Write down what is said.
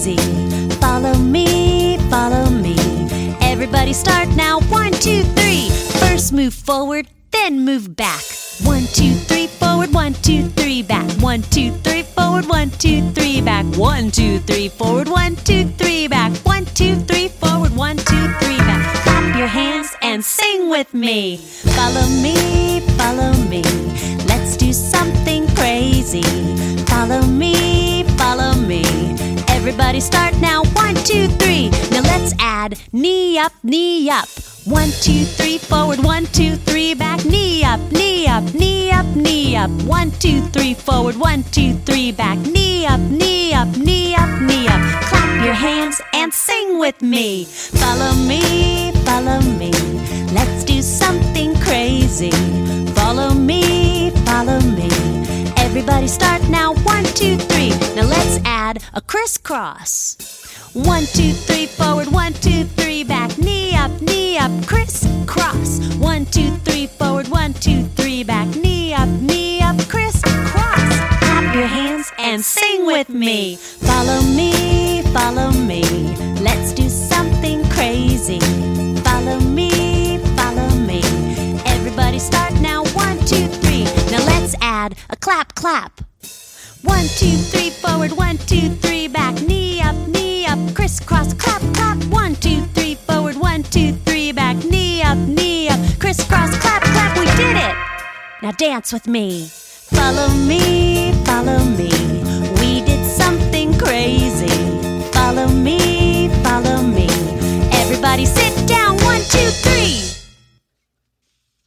easy. Follow me, follow me. Everybody start now. One, two, three. First move forward, then move back. One, two, three, forward, one, two, three, back. One, two, three, forward, one, two, three, back. One, two, three, forward, one, two, three, back. One, two, three, forward, one, two, three, back. Clap your hands and sing with me. Follow me, follow me. Everybody start now. One, two, three. Now let's add knee up, knee up. One, two, three, forward. One, two, three, back. Knee up, knee up, knee up, knee up. One, two, three, forward. One, two, three, back. Knee up, knee up, knee up, knee up. Clap your hands and sing with me. Follow me, follow me. Let's do something Everybody start now. One, two, three. Now let's add a crisscross. One, two, three, forward. One, two, three, back. Knee up, knee up, crisscross. One, two, three, forward. One, two, three, back. Knee up, knee up, crisscross. Clap your hands and sing with me. Follow me, follow me. Let's a clap, clap. One, two, three, forward. One, two, three, back. Knee up, knee up, crisscross, clap, clap. One, two, three, forward. One, two, three, back. Knee up, knee up, crisscross, clap, clap. We did it. Now dance with me. Follow me, follow me.